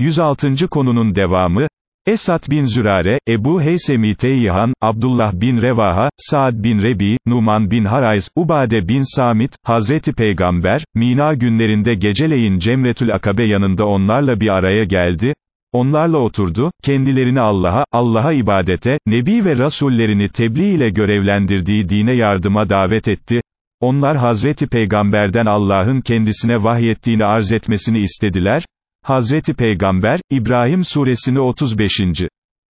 106. konunun devamı, Esad bin Zürare, Ebu Heysemi Teyhan, Abdullah bin Revaha, Saad bin Rebi, Numan bin Harayz, Ubade bin Samit, Hazreti Peygamber, Mina günlerinde geceleyin Cemretül Akabe yanında onlarla bir araya geldi, onlarla oturdu, kendilerini Allah'a, Allah'a ibadete, Nebi ve Rasullerini tebliğ ile görevlendirdiği dine yardıma davet etti, onlar Hazreti Peygamberden Allah'ın kendisine vahyettiğini arz etmesini istediler, Hazreti Peygamber, İbrahim suresini 35.